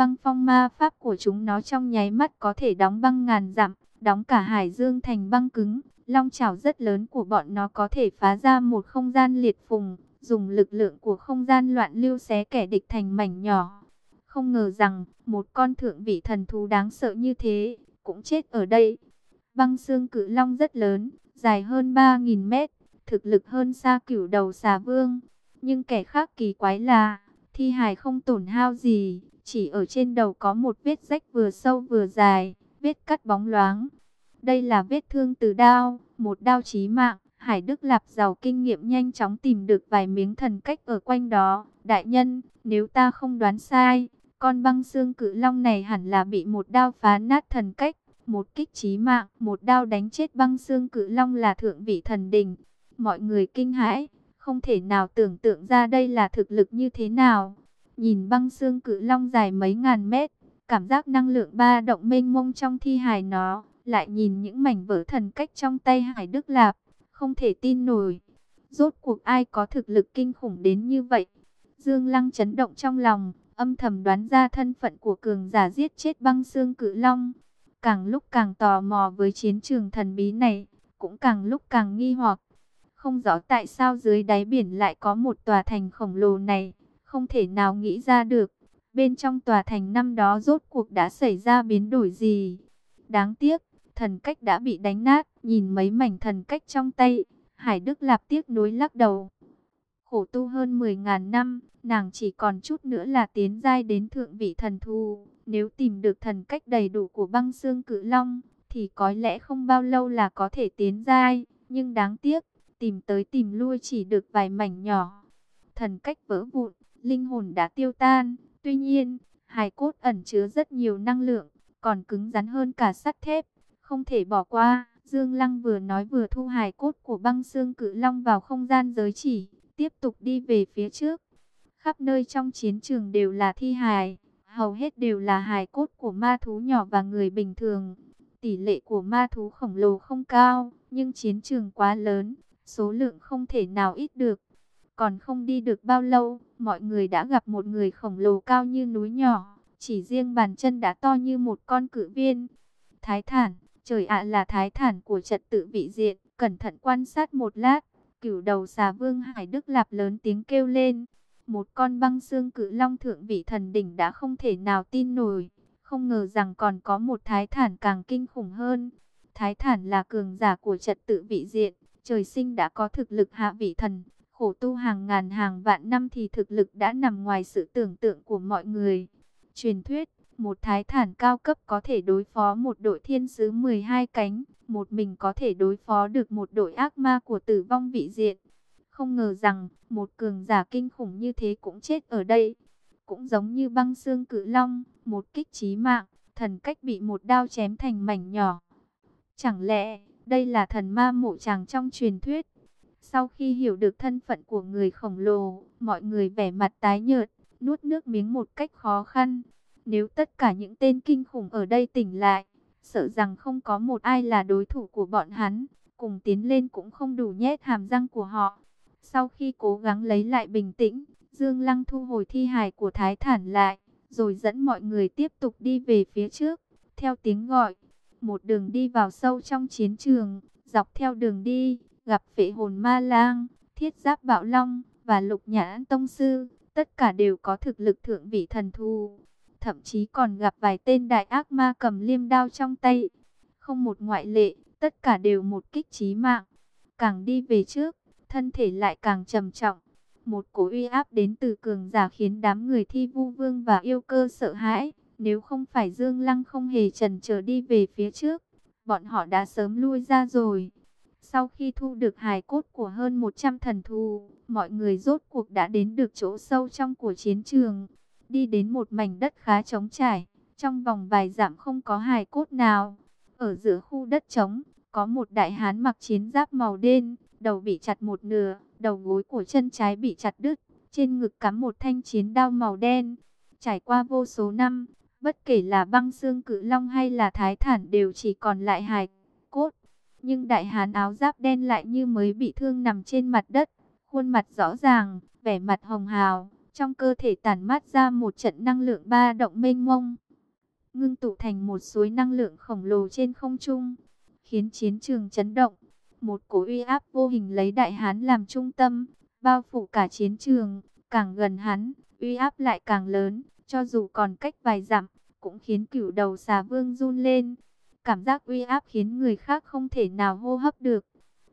Băng phong ma pháp của chúng nó trong nháy mắt có thể đóng băng ngàn dặm, đóng cả hải dương thành băng cứng. Long chảo rất lớn của bọn nó có thể phá ra một không gian liệt phùng, dùng lực lượng của không gian loạn lưu xé kẻ địch thành mảnh nhỏ. Không ngờ rằng, một con thượng vị thần thú đáng sợ như thế, cũng chết ở đây. Băng xương cự long rất lớn, dài hơn 3.000 mét, thực lực hơn xa cửu đầu xà vương. Nhưng kẻ khác kỳ quái là, thi hài không tổn hao gì, chỉ ở trên đầu có một vết rách vừa sâu vừa dài, vết cắt bóng loáng. Đây là vết thương từ đao, một đao chí mạng. Hải Đức Lạp giàu kinh nghiệm nhanh chóng tìm được vài miếng thần cách ở quanh đó. Đại nhân, nếu ta không đoán sai, con băng xương cự long này hẳn là bị một đao phá nát thần cách. Một kích chí mạng, một đao đánh chết băng xương cự long là thượng vị thần đình. Mọi người kinh hãi, không thể nào tưởng tượng ra đây là thực lực như thế nào. Nhìn băng xương cự long dài mấy ngàn mét, cảm giác năng lượng ba động mênh mông trong thi hài nó, lại nhìn những mảnh vỡ thần cách trong tay Hải Đức Lạp, không thể tin nổi. Rốt cuộc ai có thực lực kinh khủng đến như vậy? Dương Lăng chấn động trong lòng, âm thầm đoán ra thân phận của cường giả giết chết băng xương cự long. Càng lúc càng tò mò với chiến trường thần bí này, cũng càng lúc càng nghi hoặc. Không rõ tại sao dưới đáy biển lại có một tòa thành khổng lồ này, không thể nào nghĩ ra được. Bên trong tòa thành năm đó rốt cuộc đã xảy ra biến đổi gì? Đáng tiếc, thần cách đã bị đánh nát, nhìn mấy mảnh thần cách trong tay, Hải Đức Lạp tiếc nuối lắc đầu. Khổ tu hơn 10.000 năm, nàng chỉ còn chút nữa là tiến giai đến thượng vị thần thù. Nếu tìm được thần cách đầy đủ của băng xương cự long, thì có lẽ không bao lâu là có thể tiến giai. Nhưng đáng tiếc, tìm tới tìm lui chỉ được vài mảnh nhỏ. Thần cách vỡ vụn, linh hồn đã tiêu tan. Tuy nhiên, hài cốt ẩn chứa rất nhiều năng lượng, còn cứng rắn hơn cả sắt thép không thể bỏ qua. Dương Lăng vừa nói vừa thu hài cốt của băng xương cự long vào không gian giới chỉ, tiếp tục đi về phía trước. Khắp nơi trong chiến trường đều là thi hài, hầu hết đều là hài cốt của ma thú nhỏ và người bình thường. Tỷ lệ của ma thú khổng lồ không cao, nhưng chiến trường quá lớn, số lượng không thể nào ít được. Còn không đi được bao lâu, mọi người đã gặp một người khổng lồ cao như núi nhỏ, chỉ riêng bàn chân đã to như một con cự viên. Thái thản, Trời ạ là thái thản của trật tự vị diện, cẩn thận quan sát một lát, cửu đầu xà vương Hải Đức Lạp lớn tiếng kêu lên. Một con băng xương cự long thượng vị thần đỉnh đã không thể nào tin nổi, không ngờ rằng còn có một thái thản càng kinh khủng hơn. Thái thản là cường giả của trật tự vị diện, trời sinh đã có thực lực hạ vị thần, khổ tu hàng ngàn hàng vạn năm thì thực lực đã nằm ngoài sự tưởng tượng của mọi người. Truyền thuyết, một thái thản cao cấp có thể đối phó một đội thiên sứ 12 cánh, một mình có thể đối phó được một đội ác ma của tử vong vị diện. Không ngờ rằng, một cường giả kinh khủng như thế cũng chết ở đây. Cũng giống như băng xương cự long, một kích trí mạng, thần cách bị một đao chém thành mảnh nhỏ. Chẳng lẽ, đây là thần ma mộ chàng trong truyền thuyết? Sau khi hiểu được thân phận của người khổng lồ, mọi người vẻ mặt tái nhợt, nuốt nước miếng một cách khó khăn. Nếu tất cả những tên kinh khủng ở đây tỉnh lại, sợ rằng không có một ai là đối thủ của bọn hắn, cùng tiến lên cũng không đủ nhét hàm răng của họ. Sau khi cố gắng lấy lại bình tĩnh, Dương Lăng thu hồi thi hài của Thái Thản lại, rồi dẫn mọi người tiếp tục đi về phía trước, theo tiếng gọi. Một đường đi vào sâu trong chiến trường, dọc theo đường đi, gặp phệ hồn ma lang, thiết giáp bạo long và lục nhãn tông sư, tất cả đều có thực lực thượng vị thần thù thậm chí còn gặp vài tên đại ác ma cầm liêm đao trong tay. Không một ngoại lệ, tất cả đều một kích chí mạng. Càng đi về trước, thân thể lại càng trầm trọng. Một cổ uy áp đến từ cường giả khiến đám người thi vu vương và yêu cơ sợ hãi. Nếu không phải Dương Lăng không hề trần chờ đi về phía trước, bọn họ đã sớm lui ra rồi. Sau khi thu được hài cốt của hơn 100 thần thù, mọi người rốt cuộc đã đến được chỗ sâu trong của chiến trường đi đến một mảnh đất khá trống trải, trong vòng vài dặm không có hài cốt nào. Ở giữa khu đất trống, có một đại hán mặc chiến giáp màu đen, đầu bị chặt một nửa, đầu gối của chân trái bị chặt đứt, trên ngực cắm một thanh chiến đao màu đen. Trải qua vô số năm, bất kể là băng xương cự long hay là thái thản đều chỉ còn lại hài cốt. Nhưng đại hán áo giáp đen lại như mới bị thương nằm trên mặt đất, khuôn mặt rõ ràng, vẻ mặt hồng hào, trong cơ thể tản mát ra một trận năng lượng ba động mênh mông, ngưng tụ thành một suối năng lượng khổng lồ trên không trung, khiến chiến trường chấn động. Một cổ uy áp vô hình lấy đại hán làm trung tâm, bao phủ cả chiến trường, càng gần hắn, uy áp lại càng lớn, cho dù còn cách vài dặm, cũng khiến cửu đầu xà vương run lên. Cảm giác uy áp khiến người khác không thể nào hô hấp được.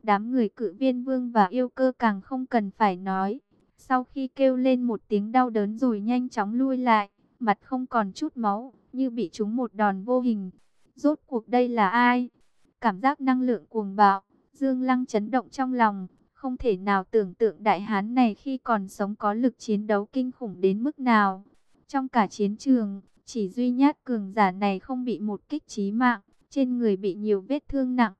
Đám người cự viên vương và yêu cơ càng không cần phải nói. Sau khi kêu lên một tiếng đau đớn rồi nhanh chóng lui lại, mặt không còn chút máu, như bị trúng một đòn vô hình. Rốt cuộc đây là ai? Cảm giác năng lượng cuồng bạo, Dương Lăng chấn động trong lòng, không thể nào tưởng tượng đại hán này khi còn sống có lực chiến đấu kinh khủng đến mức nào. Trong cả chiến trường, chỉ duy nhất cường giả này không bị một kích chí mạng, trên người bị nhiều vết thương nặng.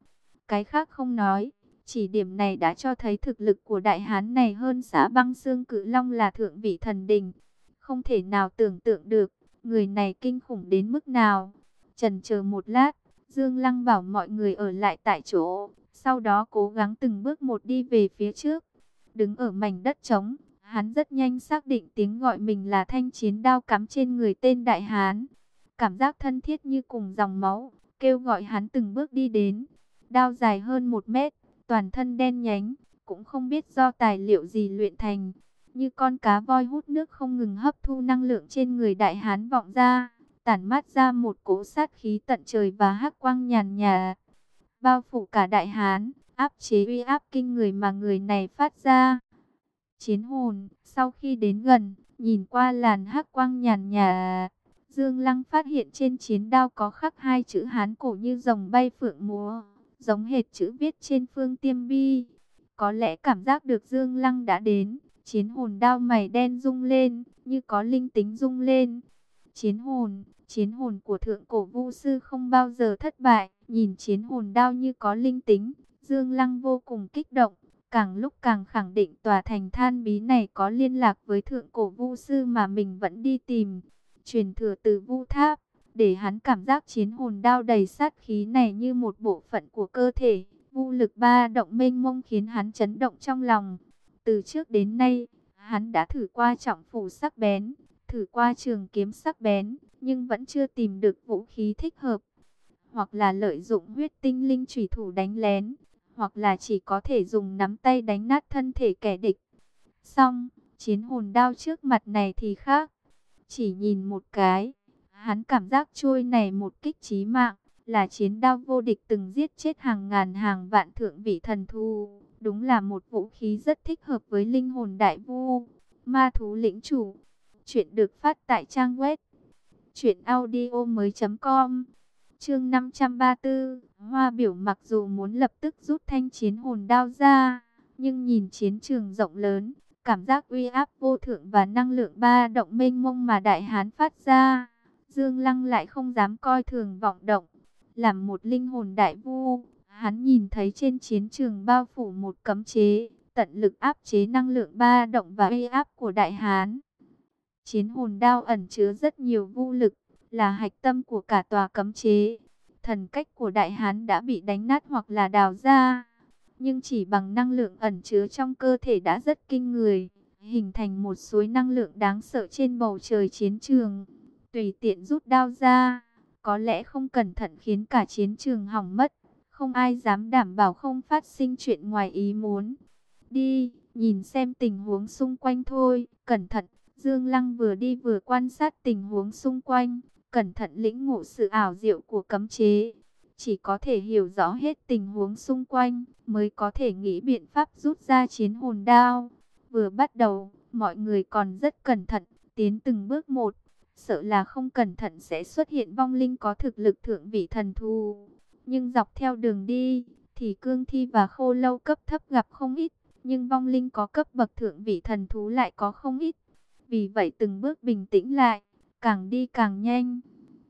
Cái khác không nói, chỉ điểm này đã cho thấy thực lực của đại hán này hơn xã băng xương cự long là thượng vị thần đình. Không thể nào tưởng tượng được, người này kinh khủng đến mức nào. Trần chờ một lát, Dương Lăng bảo mọi người ở lại tại chỗ, sau đó cố gắng từng bước một đi về phía trước. Đứng ở mảnh đất trống, hắn rất nhanh xác định tiếng gọi mình là thanh chiến đao cắm trên người tên Đại Hán. Cảm giác thân thiết như cùng dòng máu, kêu gọi hắn từng bước đi đến. Đao dài hơn một mét, toàn thân đen nhánh, cũng không biết do tài liệu gì luyện thành. Như con cá voi hút nước không ngừng hấp thu năng lượng trên người Đại Hán vọng ra, tản mát ra một cỗ sát khí tận trời và hắc quang nhàn nhà bao phủ cả đại hán, áp chế uy áp kinh người mà người này phát ra. Chiến hồn, sau khi đến gần, nhìn qua làn hắc quang nhàn nhà, Dương Lăng phát hiện trên chiến đao có khắc hai chữ hán cổ như rồng bay phượng múa, giống hệt chữ viết trên phương tiêm bi. Có lẽ cảm giác được Dương Lăng đã đến, chiến hồn đao mày đen rung lên, như có linh tính rung lên. Chiến hồn, chiến hồn của thượng cổ vu sư không bao giờ thất bại. Nhìn chiến hồn đao như có linh tính, Dương Lăng vô cùng kích động. Càng lúc càng khẳng định tòa thành than bí này có liên lạc với thượng cổ vu sư mà mình vẫn đi tìm. Truyền thừa từ vu tháp, để hắn cảm giác chiến hồn đao đầy sát khí này như một bộ phận của cơ thể. vũ lực ba động mênh mông khiến hắn chấn động trong lòng. Từ trước đến nay, hắn đã thử qua trọng phủ sắc bén, thử qua trường kiếm sắc bén, nhưng vẫn chưa tìm được vũ khí thích hợp. Hoặc là lợi dụng huyết tinh linh chủy thủ đánh lén, hoặc là chỉ có thể dùng nắm tay đánh nát thân thể kẻ địch. Xong, chiến hồn đao trước mặt này thì khác. Chỉ nhìn một cái, hắn cảm giác trôi này một kích chí mạng, là chiến đao vô địch từng giết chết hàng ngàn hàng vạn thượng vị thần thu. Đúng là một vũ khí rất thích hợp với linh hồn đại vu, ma thú lĩnh chủ. Chuyện được phát tại trang web truyệnaudiomoi.com. Chương 534, Hoa Biểu mặc dù muốn lập tức rút thanh chiến hồn đao ra, nhưng nhìn chiến trường rộng lớn, cảm giác uy áp vô thượng và năng lượng ba động mênh mông mà đại hán phát ra, Dương Lăng lại không dám coi thường vọng động. Làm một linh hồn đại vu, hắn nhìn thấy trên chiến trường bao phủ một cấm chế, tận lực áp chế năng lượng ba động và uy áp của đại hán. Chiến hồn đao ẩn chứa rất nhiều vô lực, là hạch tâm của cả tòa cấm chế. Thần cách của đại hán đã bị đánh nát hoặc là đào ra, nhưng chỉ bằng năng lượng ẩn chứa trong cơ thể đã rất kinh người, hình thành một suối năng lượng đáng sợ trên bầu trời chiến trường. Tùy tiện rút đao ra, có lẽ không cẩn thận khiến cả chiến trường hỏng mất, không ai dám đảm bảo không phát sinh chuyện ngoài ý muốn. Đi, nhìn xem tình huống xung quanh thôi, cẩn thận. Dương Lăng vừa đi vừa quan sát tình huống xung quanh, cẩn thận lĩnh ngộ sự ảo diệu của cấm chế. Chỉ có thể hiểu rõ hết tình huống xung quanh, mới có thể nghĩ biện pháp rút ra chiến hồn đao. Vừa bắt đầu, mọi người còn rất cẩn thận, tiến từng bước một. Sợ là không cẩn thận sẽ xuất hiện vong linh có thực lực thượng vị thần thù. Nhưng dọc theo đường đi, thì cương thi và khô lâu cấp thấp gặp không ít. Nhưng vong linh có cấp bậc thượng vị thần thú lại có không ít. Vì vậy từng bước bình tĩnh lại, càng đi càng nhanh.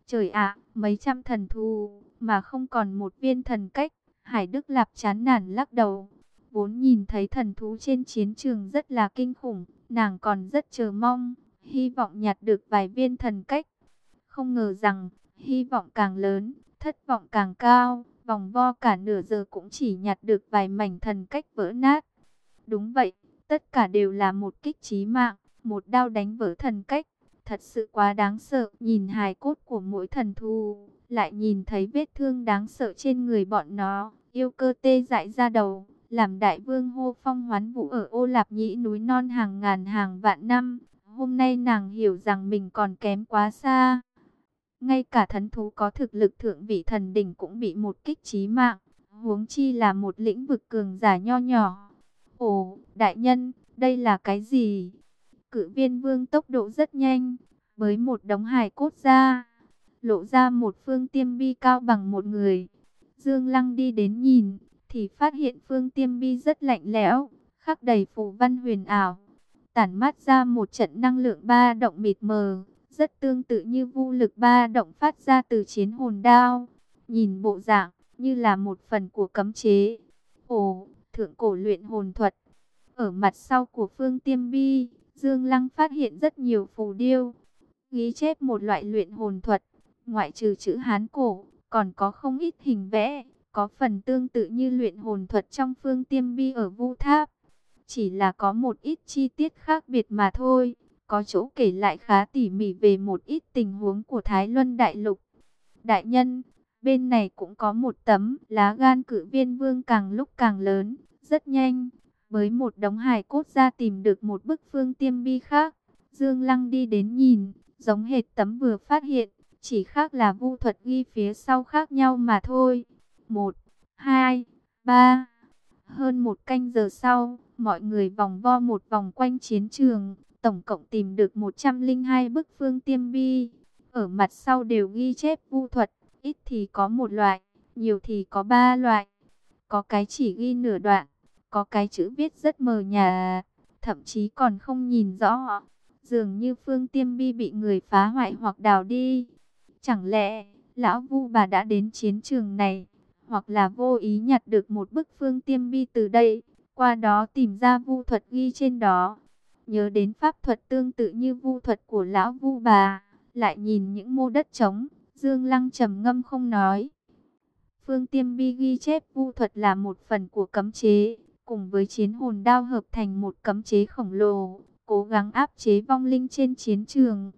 Trời ạ, mấy trăm thần thù, mà không còn một viên thần cách. Hải Đức Lạp chán nản lắc đầu. Vốn nhìn thấy thần thú trên chiến trường rất là kinh khủng, nàng còn rất chờ mong, hy vọng nhặt được vài viên thần cách. Không ngờ rằng, hy vọng càng lớn, thất vọng càng cao, vòng vo cả nửa giờ cũng chỉ nhặt được vài mảnh thần cách vỡ nát. Đúng vậy, tất cả đều là một kích trí mạng, một đao đánh vỡ thần cách. Thật sự quá đáng sợ, nhìn hài cốt của mỗi thần thú lại nhìn thấy vết thương đáng sợ trên người bọn nó, yêu cơ tê dại ra đầu, làm đại vương hô phong hoán vũ ở ô lạp nhĩ núi non hàng ngàn hàng vạn năm. Hôm nay nàng hiểu rằng mình còn kém quá xa. Ngay cả thần thú có thực lực thượng vị thần đỉnh cũng bị một kích chí mạng, huống chi là một lĩnh vực cường giả nho nhỏ. Ồ, đại nhân, đây là cái gì? Cự viên vương tốc độ rất nhanh, với một đống hài cốt ra, lộ ra một phương tiêm bi cao bằng một người. Dương Lăng đi đến nhìn, thì phát hiện phương tiêm bi rất lạnh lẽo, khắc đầy phù văn huyền ảo, tản mát ra một trận năng lượng ba động mịt mờ, rất tương tự như vu lực ba động phát ra từ chiến hồn đao. Nhìn bộ dạng, như là một phần của cấm chế. Ồ, thượng cổ luyện hồn thuật. Ở mặt sau của phương tiêm bi, Dương Lăng phát hiện rất nhiều phù điêu, ghi chép một loại luyện hồn thuật, ngoại trừ chữ Hán cổ, còn có không ít hình vẽ, có phần tương tự như luyện hồn thuật trong phương tiêm bi ở Vu Tháp. Chỉ là có một ít chi tiết khác biệt mà thôi, có chỗ kể lại khá tỉ mỉ về một ít tình huống của Thái Luân Đại Lục. Đại nhân, bên này cũng có một tấm lá gan cử viên vương càng lúc càng lớn, rất nhanh. Với một đống hài cốt ra tìm được một bức phương tiêm bi khác, Dương Lăng đi đến nhìn, giống hệt tấm vừa phát hiện, chỉ khác là vu thuật ghi phía sau khác nhau mà thôi. Một, hai, ba. Hơn một canh giờ sau, mọi người vòng vo một vòng quanh chiến trường, tổng cộng tìm được 102 bức phương tiêm bi. Ở mặt sau đều ghi chép vu thuật, ít thì có một loại, nhiều thì có ba loại. Có cái chỉ ghi nửa đoạn, có cái chữ viết rất mờ nhà, thậm chí còn không nhìn rõ. Dường như phương tiêm bi bị người phá hoại hoặc đào đi. Chẳng lẽ, lão vu bà đã đến chiến trường này, hoặc là vô ý nhặt được một bức phương tiêm bi từ đây, qua đó tìm ra vu thuật ghi trên đó. Nhớ đến pháp thuật tương tự như vu thuật của lão vu bà, lại nhìn những mô đất trống, Dương Lăng trầm ngâm không nói. Phương Tiêm Bi ghi chép vu thuật là một phần của cấm chế, cùng với chiến hồn đao hợp thành một cấm chế khổng lồ, cố gắng áp chế vong linh trên chiến trường.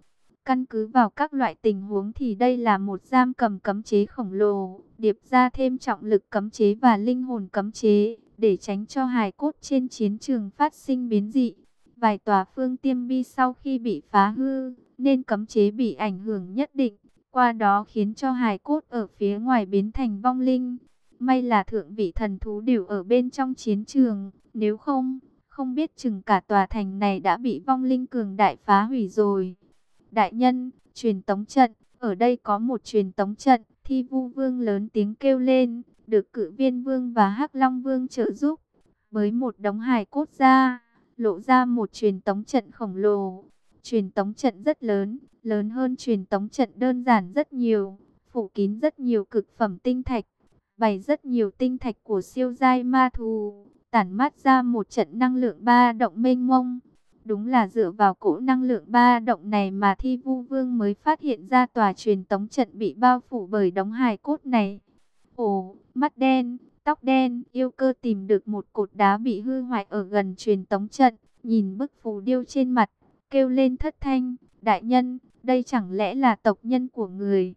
Căn cứ vào các loại tình huống thì đây là một giam cầm cấm chế khổng lồ, điệp ra thêm trọng lực cấm chế và linh hồn cấm chế, để tránh cho hài cốt trên chiến trường phát sinh biến dị. Vài tòa phương tiêm bi sau khi bị phá hư, nên cấm chế bị ảnh hưởng nhất định, qua đó khiến cho hài cốt ở phía ngoài biến thành vong linh. May là thượng vị thần thú đều ở bên trong chiến trường, nếu không, không biết chừng cả tòa thành này đã bị vong linh cường đại phá hủy rồi. Đại nhân, truyền tống trận, ở đây có một truyền tống trận, thi vu vương lớn tiếng kêu lên, được cử viên vương và hắc long vương trợ giúp. Với một đống hài cốt ra, lộ ra một truyền tống trận khổng lồ. Truyền tống trận rất lớn, lớn hơn truyền tống trận đơn giản rất nhiều, phủ kín rất nhiều cực phẩm tinh thạch, bày rất nhiều tinh thạch của siêu giai ma thù, tản mát ra một trận năng lượng ba động mênh mông. Đúng là dựa vào cỗ năng lượng ba động này mà Thi Vu Vương mới phát hiện ra tòa truyền tống trận bị bao phủ bởi đống hài cốt này. Ồ, mắt đen, tóc đen, yêu cơ tìm được một cột đá bị hư hoại ở gần truyền tống trận, nhìn bức phù điêu trên mặt, kêu lên thất thanh, đại nhân, đây chẳng lẽ là tộc nhân của người.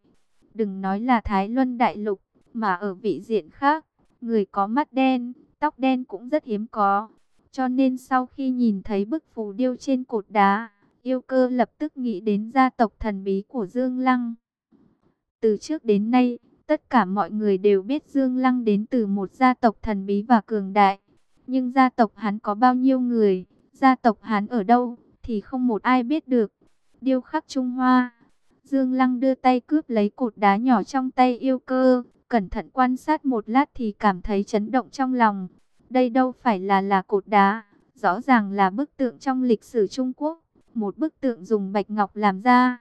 Đừng nói là Thái Luân Đại Lục, mà ở vị diện khác, người có mắt đen, tóc đen cũng rất hiếm có. Cho nên sau khi nhìn thấy bức phù điêu trên cột đá, yêu cơ lập tức nghĩ đến gia tộc thần bí của Dương Lăng. Từ trước đến nay, tất cả mọi người đều biết Dương Lăng đến từ một gia tộc thần bí và cường đại. Nhưng gia tộc hắn có bao nhiêu người, gia tộc hắn ở đâu, thì không một ai biết được. Điêu khắc Trung Hoa Dương Lăng đưa tay cướp lấy cột đá nhỏ trong tay yêu cơ, cẩn thận quan sát một lát thì cảm thấy chấn động trong lòng. Đây đâu phải là là cột đá, rõ ràng là bức tượng trong lịch sử Trung Quốc, một bức tượng dùng bạch ngọc làm ra.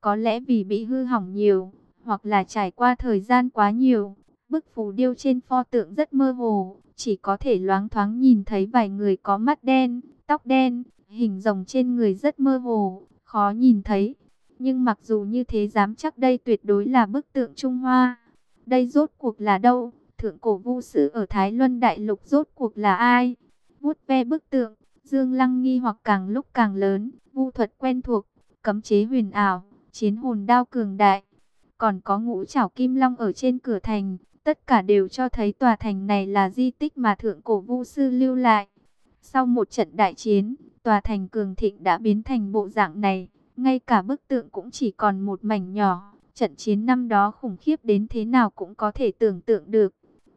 Có lẽ vì bị hư hỏng nhiều, hoặc là trải qua thời gian quá nhiều, bức phù điêu trên pho tượng rất mơ hồ, chỉ có thể loáng thoáng nhìn thấy vài người có mắt đen, tóc đen, hình rồng trên người rất mơ hồ, khó nhìn thấy. Nhưng mặc dù như thế dám chắc đây tuyệt đối là bức tượng Trung Hoa. Đây rốt cuộc là đâu? Thượng cổ vu sử ở Thái Luân Đại Lục rốt cuộc là ai? Vuốt ve bức tượng, Dương Lăng nghi hoặc càng lúc càng lớn, vu thuật quen thuộc, cấm chế huyền ảo, chiến hồn đao cường đại. Còn có ngũ trảo kim long ở trên cửa thành, tất cả đều cho thấy tòa thành này là di tích mà thượng cổ vu sư lưu lại. Sau một trận đại chiến, tòa thành cường thịnh đã biến thành bộ dạng này, ngay cả bức tượng cũng chỉ còn một mảnh nhỏ. Trận chiến năm đó khủng khiếp đến thế nào cũng có thể tưởng tượng được.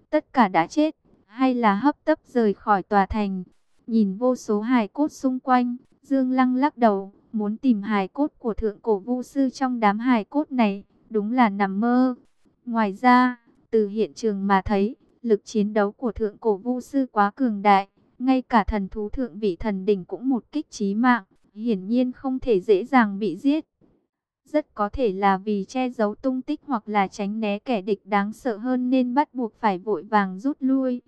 Tất cả đã chết, hay là hấp tấp rời khỏi tòa thành. Nhìn vô số hài cốt xung quanh, Dương Lăng lắc đầu, muốn tìm hài cốt của thượng cổ vu sư trong đám hài cốt này, đúng là nằm mơ. Ngoài ra, từ hiện trường mà thấy, lực chiến đấu của thượng cổ vu sư quá cường đại, ngay cả thần thú thượng vị thần đỉnh cũng một kích trí mạng, hiển nhiên không thể dễ dàng bị giết. Rất có thể là vì che giấu tung tích hoặc là tránh né kẻ địch đáng sợ hơn nên bắt buộc phải vội vàng rút lui.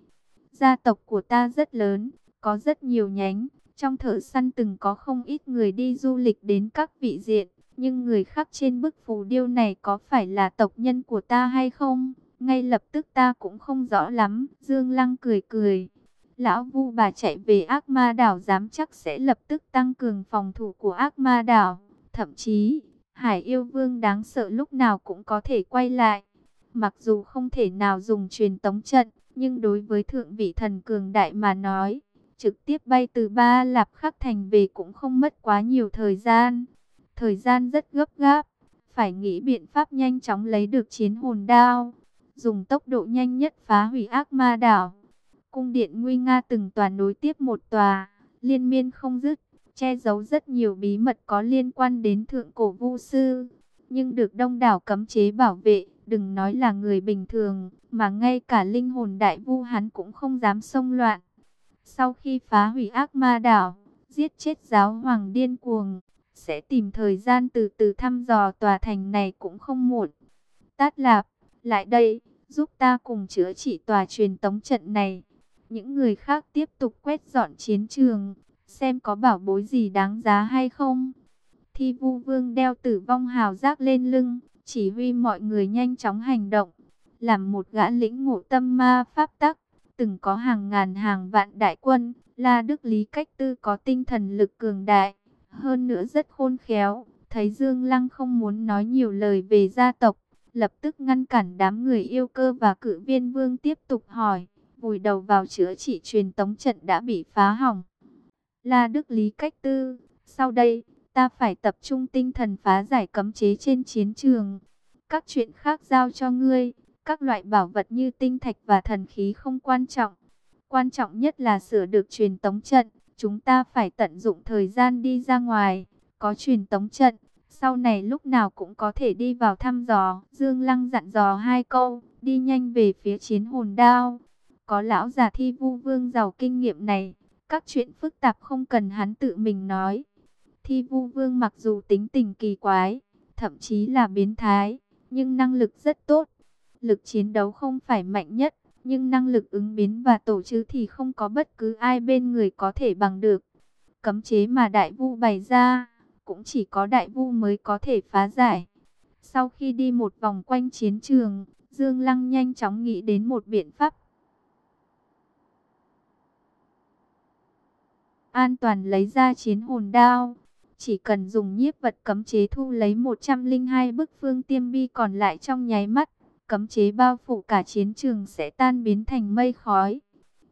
Gia tộc của ta rất lớn, có rất nhiều nhánh, trong thợ săn từng có không ít người đi du lịch đến các vị diện, nhưng người khác trên bức phù điêu này có phải là tộc nhân của ta hay không? Ngay lập tức ta cũng không rõ lắm, Dương Lăng cười cười. Lão Vu bà chạy về ác ma đảo dám chắc sẽ lập tức tăng cường phòng thủ của ác ma đảo. Thậm chí, Hải yêu vương đáng sợ lúc nào cũng có thể quay lại. Mặc dù không thể nào dùng truyền tống trận, nhưng đối với thượng vị thần cường đại mà nói, trực tiếp bay từ Ba Lạp Khắc Thành về cũng không mất quá nhiều thời gian. Thời gian rất gấp gáp, phải nghĩ biện pháp nhanh chóng lấy được chiến hồn đao, dùng tốc độ nhanh nhất phá hủy ác ma đảo. Cung điện nguy nga từng tòa nối tiếp một tòa, liên miên không dứt, che giấu rất nhiều bí mật có liên quan đến thượng cổ vu sư, nhưng được đông đảo cấm chế bảo vệ, đừng nói là người bình thường, mà ngay cả linh hồn đại vu hắn cũng không dám xông loạn. Sau khi phá hủy ác ma đảo, giết chết giáo hoàng điên cuồng, sẽ tìm thời gian từ từ thăm dò tòa thành này cũng không muộn. Tát Lạp, lại đây, giúp ta cùng chữa trị tòa truyền tống trận này. Những người khác tiếp tục quét dọn chiến trường, xem có bảo bối gì đáng giá hay không. Thi vu vương đeo tử vong hào giác lên lưng, chỉ huy mọi người nhanh chóng hành động. Làm một gã lĩnh ngộ tâm ma pháp tắc, từng có hàng ngàn hàng vạn đại quân, La Đức Lý Cách Tư có tinh thần lực cường đại, hơn nữa rất khôn khéo. Thấy Dương Lăng không muốn nói nhiều lời về gia tộc, lập tức ngăn cản đám người yêu cơ và cử viên vương tiếp tục hỏi, vùi đầu vào chữa trị truyền tống trận đã bị phá hỏng. La Đức Lý Cách Tư, sau đây, ta phải tập trung tinh thần phá giải cấm chế trên chiến trường. Các chuyện khác giao cho ngươi, các loại bảo vật như tinh thạch và thần khí không quan trọng. Quan trọng nhất là sửa được truyền tống trận, chúng ta phải tận dụng thời gian đi ra ngoài, có truyền tống trận. Sau này lúc nào cũng có thể đi vào thăm dò. Dương Lăng dặn dò hai câu, đi nhanh về phía chiến hồn đao. Có lão già thi vu vương giàu kinh nghiệm này, các chuyện phức tạp không cần hắn tự mình nói. Thi vu vương mặc dù tính tình kỳ quái, thậm chí là biến thái, nhưng năng lực rất tốt. Lực chiến đấu không phải mạnh nhất, nhưng năng lực ứng biến và tổ chức thì không có bất cứ ai bên người có thể bằng được. Cấm chế mà đại vu bày ra, cũng chỉ có đại vu mới có thể phá giải. Sau khi đi một vòng quanh chiến trường, Dương Lăng nhanh chóng nghĩ đến một biện pháp an toàn lấy ra chiến hồn đao. Chỉ cần dùng nhiếp vật cấm chế thu lấy 102 bức phương tiêm bi còn lại trong nháy mắt, cấm chế bao phủ cả chiến trường sẽ tan biến thành mây khói.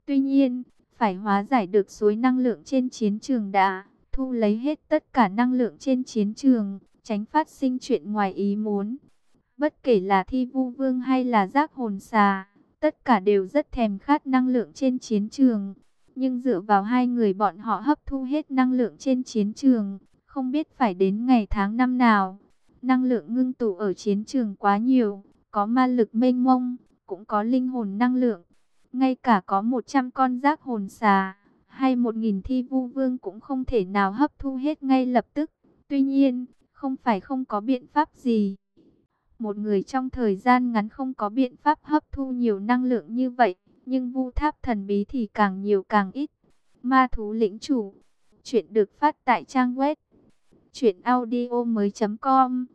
Tuy nhiên, phải hóa giải được suối năng lượng trên chiến trường đã, thu lấy hết tất cả năng lượng trên chiến trường, tránh phát sinh chuyện ngoài ý muốn. Bất kể là thi vu vương hay là giác hồn xà, tất cả đều rất thèm khát năng lượng trên chiến trường. Nhưng dựa vào hai người bọn họ hấp thu hết năng lượng trên chiến trường, không biết phải đến ngày tháng năm nào. Năng lượng ngưng tụ ở chiến trường quá nhiều, có ma lực mênh mông, cũng có linh hồn năng lượng. Ngay cả có 100 con giác hồn xà, hay 1.000 thi vu vương cũng không thể nào hấp thu hết ngay lập tức. Tuy nhiên, không phải không có biện pháp gì. Một người trong thời gian ngắn không có biện pháp hấp thu nhiều năng lượng như vậy, nhưng vu tháp thần bí thì càng nhiều càng ít. Ma thú lĩnh chủ, chuyện được phát tại trang web truyệnaudiomoi.com.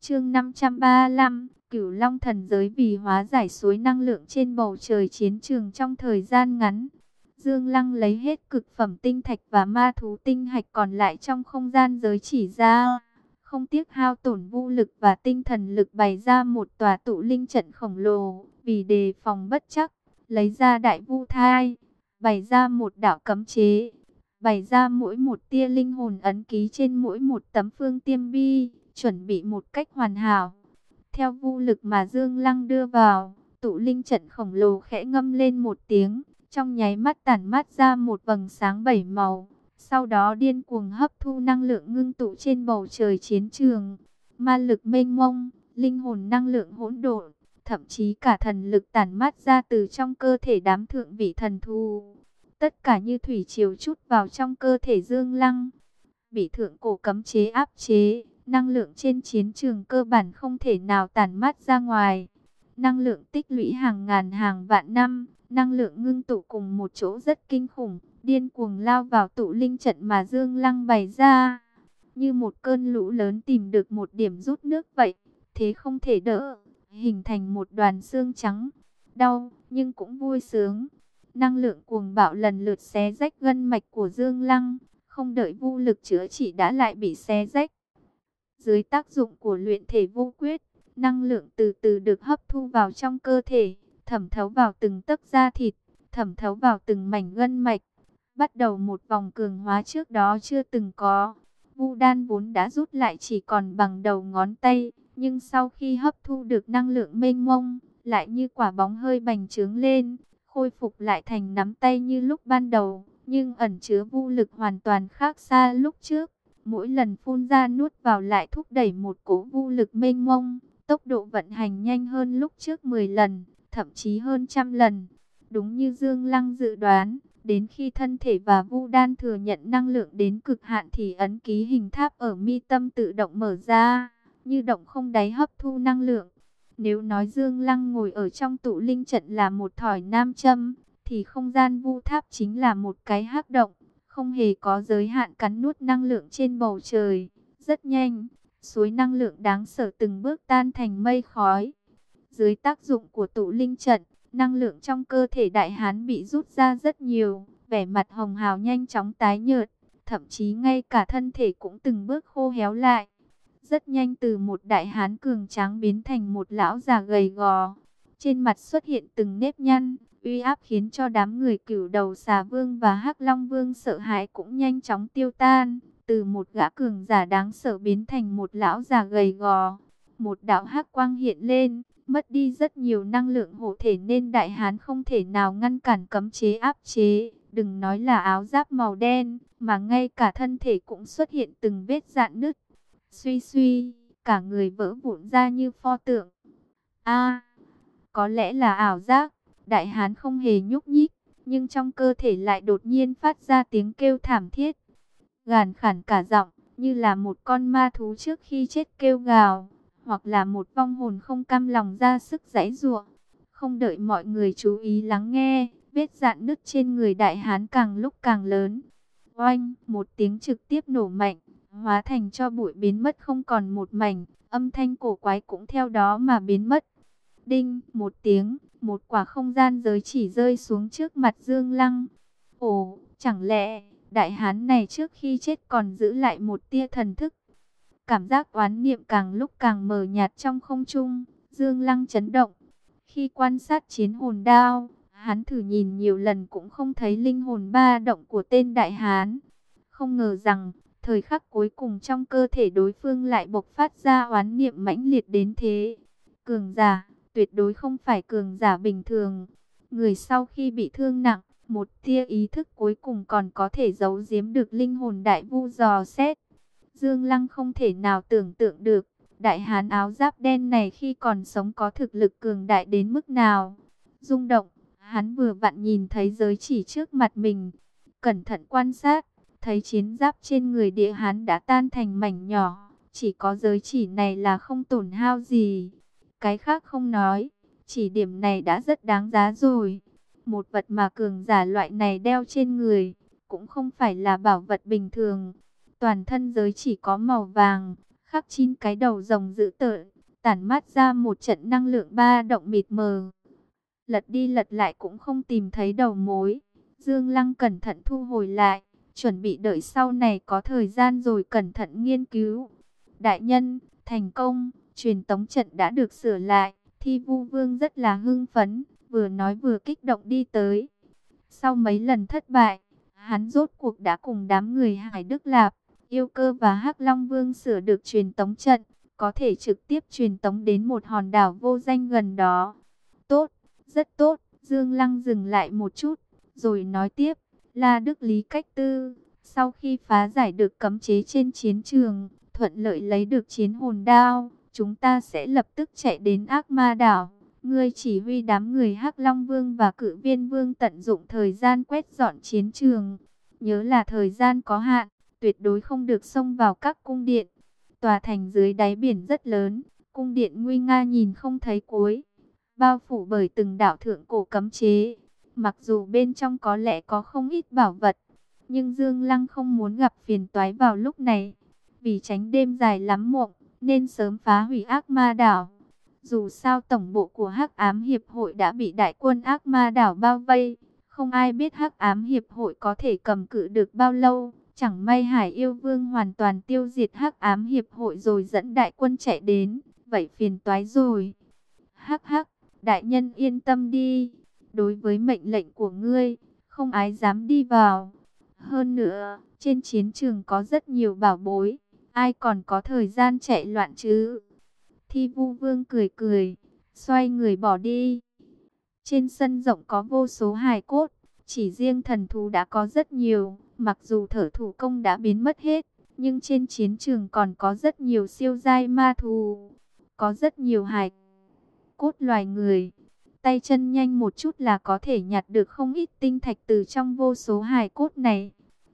Chương 535, Cửu Long thần giới vì hóa giải suối năng lượng trên bầu trời chiến trường trong thời gian ngắn, Dương Lăng lấy hết cực phẩm tinh thạch và ma thú tinh hạch còn lại trong không gian giới chỉ ra. Không tiếc hao tổn vũ lực và tinh thần lực bày ra một tòa tụ linh trận khổng lồ. Vì đề phòng bất chắc, lấy ra đại vu thai, bày ra một đạo cấm chế. Bày ra mỗi một tia linh hồn ấn ký trên mỗi một tấm phương tiêm bi, chuẩn bị một cách hoàn hảo. Theo vu lực mà Dương Lăng đưa vào, tụ linh trận khổng lồ khẽ ngâm lên một tiếng trong nháy mắt tản mát ra một vầng sáng bảy màu. Sau đó điên cuồng hấp thu năng lượng ngưng tụ trên bầu trời chiến trường. Ma lực mênh mông, linh hồn năng lượng hỗn độn, thậm chí cả thần lực tản mát ra từ trong cơ thể đám thượng vị thần thu Tất cả như thủy chiều chút vào trong cơ thể Dương Lăng. Bị thượng cổ cấm chế áp chế, năng lượng trên chiến trường cơ bản không thể nào tản mát ra ngoài. Năng lượng tích lũy hàng ngàn hàng vạn năm, năng lượng ngưng tụ cùng một chỗ rất kinh khủng, điên cuồng lao vào tụ linh trận mà Dương Lăng bày ra. Như một cơn lũ lớn tìm được một điểm rút nước vậy, thế không thể đỡ, hình thành một đoàn xương trắng. Đau, nhưng cũng vui sướng. Năng lượng cuồng bạo lần lượt xé rách gân mạch của Dương Lăng, không đợi vô lực chữa trị đã lại bị xé rách. Dưới tác dụng của luyện thể vô quyết, năng lượng từ từ được hấp thu vào trong cơ thể thẩm thấu vào từng tấc da thịt, thẩm thấu vào từng mảnh gân mạch. Bắt đầu một vòng cường hóa trước đó chưa từng có. Vu đan vốn đã rút lại chỉ còn bằng đầu ngón tay, nhưng sau khi hấp thu được năng lượng mênh mông, lại như quả bóng hơi bành trướng lên, khôi phục lại thành nắm tay như lúc ban đầu, nhưng ẩn chứa vô lực hoàn toàn khác xa lúc trước. Mỗi lần phun ra nuốt vào lại thúc đẩy một cỗ vô lực mênh mông, tốc độ vận hành nhanh hơn lúc trước 10 lần thậm chí hơn trăm lần. Đúng như Dương Lăng dự đoán, đến khi thân thể và vu đan thừa nhận năng lượng đến cực hạn thì ấn ký hình tháp ở mi tâm tự động mở ra, như động không đáy hấp thu năng lượng. Nếu nói Dương Lăng ngồi ở trong tụ linh trận là một thỏi nam châm, thì không gian vu tháp chính là một cái hắc động, không hề có giới hạn cắn nuốt năng lượng trên bầu trời. Rất nhanh, suối năng lượng đáng sợ từng bước tan thành mây khói. Dưới tác dụng của tụ linh trận, năng lượng trong cơ thể đại hán bị rút ra rất nhiều, vẻ mặt hồng hào nhanh chóng tái nhợt, thậm chí ngay cả thân thể cũng từng bước khô héo lại. Rất nhanh từ một đại hán cường tráng biến thành một lão già gầy gò. Trên mặt xuất hiện từng nếp nhăn, uy áp khiến cho đám người cửu đầu xà vương và hắc long vương sợ hãi cũng nhanh chóng tiêu tan. Từ một gã cường giả đáng sợ biến thành một lão già gầy gò. Một đạo hắc quang hiện lên, mất đi rất nhiều năng lượng hộ thể nên đại hán không thể nào ngăn cản cấm chế áp chế. Đừng nói là áo giáp màu đen, mà ngay cả thân thể cũng xuất hiện từng vết dạn nứt. Suy suy, cả người vỡ vụn ra như pho tượng. a có lẽ là ảo giác, đại hán không hề nhúc nhích, nhưng trong cơ thể lại đột nhiên phát ra tiếng kêu thảm thiết. Gàn khản cả giọng, như là một con ma thú trước khi chết kêu gào hoặc là một vong hồn không cam lòng ra sức giãy giụa. Không đợi mọi người chú ý lắng nghe, vết dạn nứt trên người đại hán càng lúc càng lớn. Oanh, một tiếng trực tiếp nổ mạnh, hóa thành cho bụi biến mất không còn một mảnh, âm thanh cổ quái cũng theo đó mà biến mất. Đinh, một tiếng, một quả không gian giới chỉ rơi xuống trước mặt Dương Lăng. Ồ, chẳng lẽ, đại hán này trước khi chết còn giữ lại một tia thần thức Cảm giác oán niệm càng lúc càng mờ nhạt trong không trung, Dương Lăng chấn động. Khi quan sát chiến hồn đao, hắn thử nhìn nhiều lần cũng không thấy linh hồn ba động của tên đại hán. Không ngờ rằng, thời khắc cuối cùng trong cơ thể đối phương lại bộc phát ra oán niệm mãnh liệt đến thế. Cường giả, tuyệt đối không phải cường giả bình thường. Người sau khi bị thương nặng, một tia ý thức cuối cùng còn có thể giấu giếm được linh hồn đại vu dò xét. Dương Lăng không thể nào tưởng tượng được, đại hán áo giáp đen này khi còn sống có thực lực cường đại đến mức nào. Rung động, hắn vừa vặn nhìn thấy giới chỉ trước mặt mình, cẩn thận quan sát, thấy chiến giáp trên người địa hán đã tan thành mảnh nhỏ, chỉ có giới chỉ này là không tổn hao gì. Cái khác không nói, chỉ điểm này đã rất đáng giá rồi. Một vật mà cường giả loại này đeo trên người, cũng không phải là bảo vật bình thường. Toàn thân giới chỉ có màu vàng, khắc chín cái đầu rồng dữ tợn, tản mát ra một trận năng lượng ba động mịt mờ. Lật đi lật lại cũng không tìm thấy đầu mối. Dương Lăng cẩn thận thu hồi lại, chuẩn bị đợi sau này có thời gian rồi cẩn thận nghiên cứu. Đại nhân, thành công, truyền tống trận đã được sửa lại, thi vu vương rất là hưng phấn, vừa nói vừa kích động đi tới. Sau mấy lần thất bại, hắn rốt cuộc đã cùng đám người Hải Đức Lạp, yêu cơ và hắc Long Vương sửa được truyền tống trận, có thể trực tiếp truyền tống đến một hòn đảo vô danh gần đó. Tốt, rất tốt, Dương Lăng dừng lại một chút, rồi nói tiếp, La Đức Lý Cách Tư, sau khi phá giải được cấm chế trên chiến trường, thuận lợi lấy được chiến hồn đao, chúng ta sẽ lập tức chạy đến ác ma đảo. Ngươi chỉ huy đám người Hắc Long Vương và cự viên Vương tận dụng thời gian quét dọn chiến trường. Nhớ là thời gian có hạn, tuyệt đối không được xông vào các cung điện. Tòa thành dưới đáy biển rất lớn, cung điện nguy nga nhìn không thấy cuối. Bao phủ bởi từng đảo thượng cổ cấm chế. Mặc dù bên trong có lẽ có không ít bảo vật, nhưng Dương Lăng không muốn gặp phiền toái vào lúc này. Vì tránh đêm dài lắm mộng, nên sớm phá hủy ác ma đảo. Dù sao tổng bộ của Hắc Ám Hiệp hội đã bị đại quân ác ma đảo bao vây, không ai biết Hắc Ám Hiệp hội có thể cầm cự được bao lâu. Chẳng may Hải Yêu Vương hoàn toàn tiêu diệt Hắc Ám Hiệp hội rồi dẫn đại quân chạy đến, vậy phiền toái rồi. Hắc hắc, đại nhân yên tâm đi, đối với mệnh lệnh của ngươi, không ai dám đi vào. Hơn nữa, trên chiến trường có rất nhiều bảo bối, ai còn có thời gian chạy loạn chứ? Thi vu vương cười cười, xoay người bỏ đi. Trên sân rộng có vô số hài cốt, chỉ riêng thần thú đã có rất nhiều, mặc dù thở thủ công đã biến mất hết, nhưng trên chiến trường còn có rất nhiều siêu giai ma thú, có rất nhiều hài cốt loài người. Tay chân nhanh một chút là có thể nhặt được không ít tinh thạch từ trong vô số hài cốt này,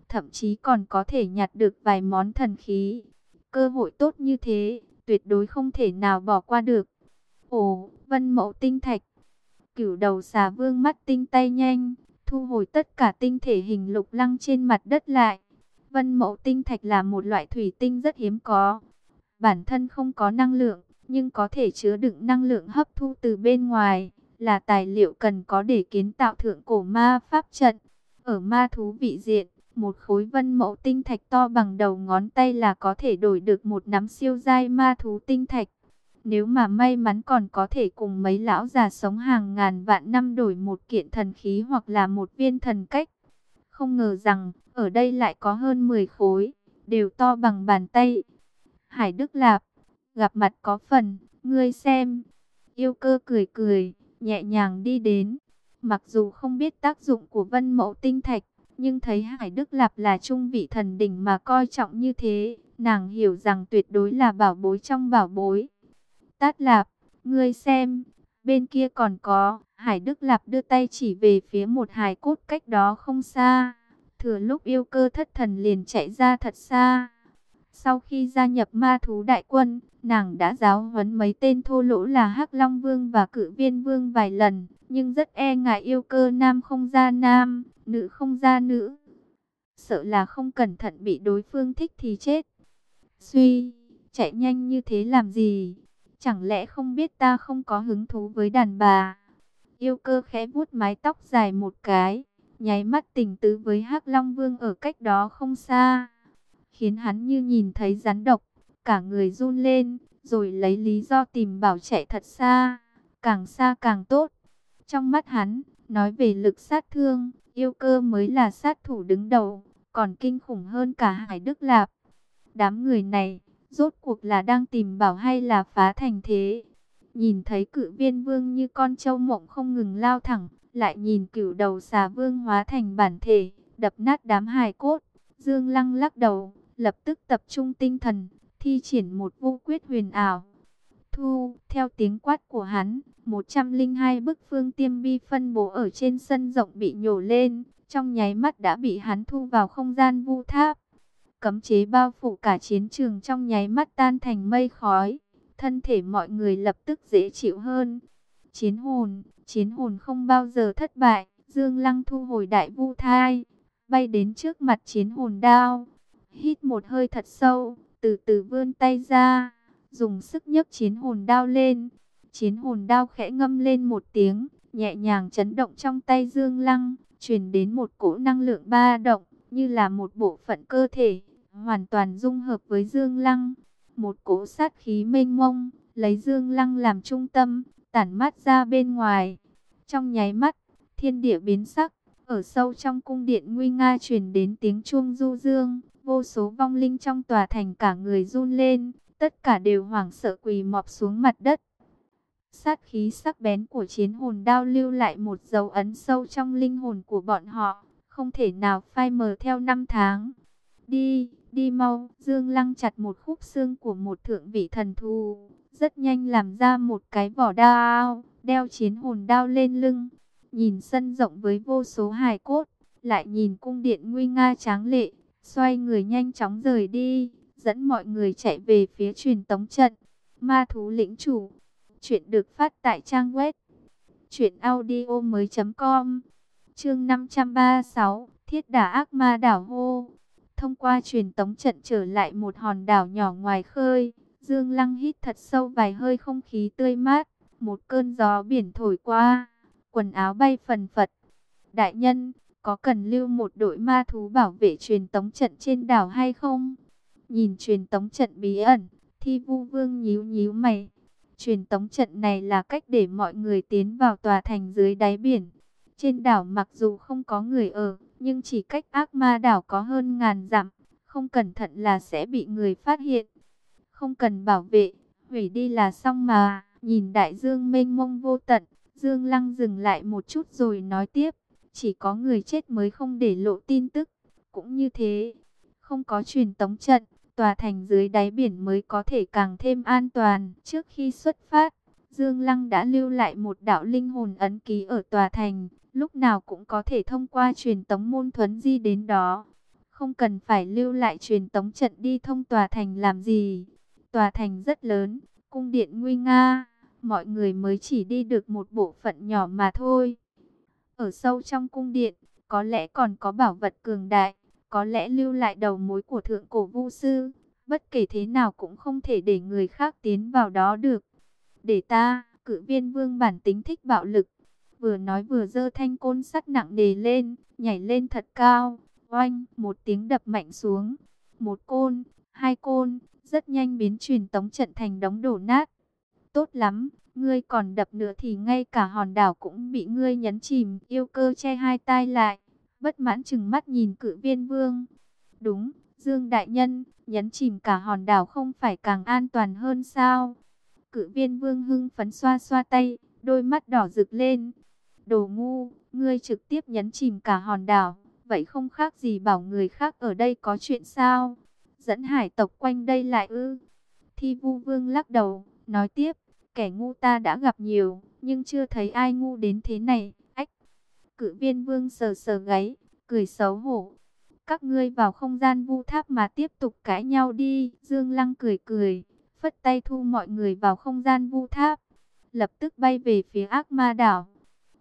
thậm chí còn có thể nhặt được vài món thần khí. Cơ hội tốt như thế, tuyệt đối không thể nào bỏ qua được. Ồ, vân mẫu tinh thạch. Cửu đầu xà vương mắt tinh tay nhanh, thu hồi tất cả tinh thể hình lục lăng trên mặt đất lại. Vân mẫu tinh thạch là một loại thủy tinh rất hiếm có. Bản thân không có năng lượng, nhưng có thể chứa đựng năng lượng hấp thu từ bên ngoài, là tài liệu cần có để kiến tạo thượng cổ ma pháp trận. Ở ma thú vị diện, một khối vân mẫu tinh thạch to bằng đầu ngón tay là có thể đổi được một nắm siêu giai ma thú tinh thạch. Nếu mà may mắn còn có thể cùng mấy lão già sống hàng ngàn vạn năm đổi một kiện thần khí hoặc là một viên thần cách. Không ngờ rằng, ở đây lại có hơn 10 khối, đều to bằng bàn tay. Hải Đức Lạp, gặp mặt có phần, ngươi xem. Yêu cơ cười cười, nhẹ nhàng đi đến. Mặc dù không biết tác dụng của vân mẫu tinh thạch, nhưng thấy Hải Đức Lạp là trung vị thần đỉnh mà coi trọng như thế, nàng hiểu rằng tuyệt đối là bảo bối trong bảo bối. Tát Lạp, ngươi xem, bên kia còn có, Hải Đức Lạp đưa tay chỉ về phía một hài cốt cách đó không xa. Thừa lúc yêu cơ thất thần liền chạy ra thật xa. Sau khi gia nhập ma thú đại quân, nàng đã giáo huấn mấy tên thô lỗ là Hắc Long Vương và Cự Viên Vương vài lần, nhưng rất e ngại yêu cơ nam không ra nam, nữ không ra nữ. Sợ là không cẩn thận bị đối phương thích thì chết. Suy, chạy nhanh như thế làm gì? Chẳng lẽ không biết ta không có hứng thú với đàn bà? Yêu cơ khẽ vuốt mái tóc dài một cái, nháy mắt tình tứ với Hắc Long Vương ở cách đó không xa, khiến hắn như nhìn thấy rắn độc, cả người run lên, rồi lấy lý do tìm bảo chạy thật xa, càng xa càng tốt. Trong mắt hắn, nói về lực sát thương, yêu cơ mới là sát thủ đứng đầu, còn kinh khủng hơn cả Hải Đức Lạp. Đám người này, rốt cuộc là đang tìm bảo hay là phá thành thế? Nhìn thấy cự viên vương như con trâu mộng không ngừng lao thẳng, lại nhìn cửu đầu xà vương hóa thành bản thể, đập nát đám hài cốt. Dương Lăng lắc đầu, lập tức tập trung tinh thần, thi triển một vô quyết huyền ảo. Thu, theo tiếng quát của hắn, 102 bức phương tiêm bi phân bố ở trên sân rộng bị nhổ lên, trong nháy mắt đã bị hắn thu vào không gian vu tháp. Cấm chế bao phủ cả chiến trường trong nháy mắt tan thành mây khói, thân thể mọi người lập tức dễ chịu hơn. Chiến hồn, chiến hồn không bao giờ thất bại, Dương Lăng thu hồi đại vu thai, bay đến trước mặt chiến hồn đao, hít một hơi thật sâu, từ từ vươn tay ra, dùng sức nhấc chiến hồn đao lên. Chiến hồn đao khẽ ngâm lên một tiếng, nhẹ nhàng chấn động trong tay Dương Lăng, truyền đến một cỗ năng lượng ba động, như là một bộ phận cơ thể, hoàn toàn dung hợp với Dương Lăng. Một cỗ sát khí mênh mông, lấy Dương Lăng làm trung tâm, tản mát ra bên ngoài. Trong nháy mắt, thiên địa biến sắc, ở sâu trong cung điện nguy nga truyền đến tiếng chuông du dương, vô số vong linh trong tòa thành cả người run lên, tất cả đều hoảng sợ quỳ mọp xuống mặt đất. Sát khí sắc bén của chiến hồn đao lưu lại một dấu ấn sâu trong linh hồn của bọn họ, không thể nào phai mờ theo năm tháng. Đi, đi mau, Dương Lăng chặt một khúc xương của một thượng vị thần thù, rất nhanh làm ra một cái vỏ đao, đeo chiến hồn đao lên lưng. Nhìn sân rộng với vô số hài cốt, lại nhìn cung điện nguy nga tráng lệ, xoay người nhanh chóng rời đi, dẫn mọi người chạy về phía truyền tống trận. Ma thú lĩnh chủ Chuyện được phát tại trang web truyệnaudiomoi.com. Chương 536, Thiết Đả Ác Ma đảo hô. Thông qua truyền tống trận trở lại một hòn đảo nhỏ ngoài khơi, Dương Lăng hít thật sâu vài hơi không khí tươi mát, một cơn gió biển thổi qua, quần áo bay phần phật. Đại nhân, có cần lưu một đội ma thú bảo vệ truyền tống trận trên đảo hay không? Nhìn truyền tống trận bí ẩn, Thi Vu Vương nhíu nhíu mày, Truyền tống trận này là cách để mọi người tiến vào tòa thành dưới đáy biển. Trên đảo mặc dù không có người ở, nhưng chỉ cách ác ma đảo có hơn ngàn dặm. Không cẩn thận là sẽ bị người phát hiện. Không cần bảo vệ, hủy đi là xong mà. Nhìn đại dương mênh mông vô tận, Dương Lăng dừng lại một chút rồi nói tiếp. Chỉ có người chết mới không để lộ tin tức. Cũng như thế, không có truyền tống trận, tòa thành dưới đáy biển mới có thể càng thêm an toàn. Trước khi xuất phát, Dương Lăng đã lưu lại một đạo linh hồn ấn ký ở tòa thành, lúc nào cũng có thể thông qua truyền tống môn thuấn di đến đó. Không cần phải lưu lại truyền tống trận đi thông tòa thành làm gì. Tòa thành rất lớn, cung điện nguy nga, mọi người mới chỉ đi được một bộ phận nhỏ mà thôi. Ở sâu trong cung điện, có lẽ còn có bảo vật cường đại có lẽ lưu lại đầu mối của thượng cổ vu sư, bất kể thế nào cũng không thể để người khác tiến vào đó được. Để ta, cử viên vương bản tính thích bạo lực, vừa nói vừa dơ thanh côn sắt nặng đề lên, nhảy lên thật cao, oanh, một tiếng đập mạnh xuống, một côn, hai côn, rất nhanh biến truyền tống trận thành đống đổ nát. Tốt lắm, ngươi còn đập nữa thì ngay cả hòn đảo cũng bị ngươi nhấn chìm, yêu cơ che hai tay lại bất mãn chừng mắt nhìn cự viên vương. Đúng, Dương Đại Nhân, nhấn chìm cả hòn đảo không phải càng an toàn hơn sao? Cự viên vương hưng phấn xoa xoa tay, đôi mắt đỏ rực lên. Đồ ngu, ngươi trực tiếp nhấn chìm cả hòn đảo, vậy không khác gì bảo người khác ở đây có chuyện sao? Dẫn hải tộc quanh đây lại ư? Thi vu vương lắc đầu, nói tiếp, kẻ ngu ta đã gặp nhiều, nhưng chưa thấy ai ngu đến thế này. Cự viên vương sờ sờ gáy, cười xấu hổ. Các ngươi vào không gian vu tháp mà tiếp tục cãi nhau đi. Dương Lăng cười cười, phất tay thu mọi người vào không gian vu tháp. Lập tức bay về phía ác ma đảo.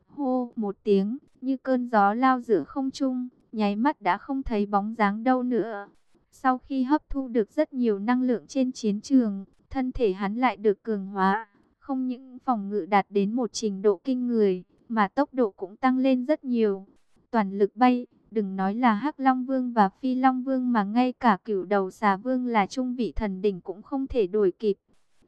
Hô một tiếng, như cơn gió lao giữa không trung, nháy mắt đã không thấy bóng dáng đâu nữa. Sau khi hấp thu được rất nhiều năng lượng trên chiến trường, thân thể hắn lại được cường hóa. Không những phòng ngự đạt đến một trình độ kinh người, mà tốc độ cũng tăng lên rất nhiều. Toàn lực bay, đừng nói là Hắc Long Vương và Phi Long Vương mà ngay cả cửu đầu xà vương là trung vị thần đỉnh cũng không thể đuổi kịp.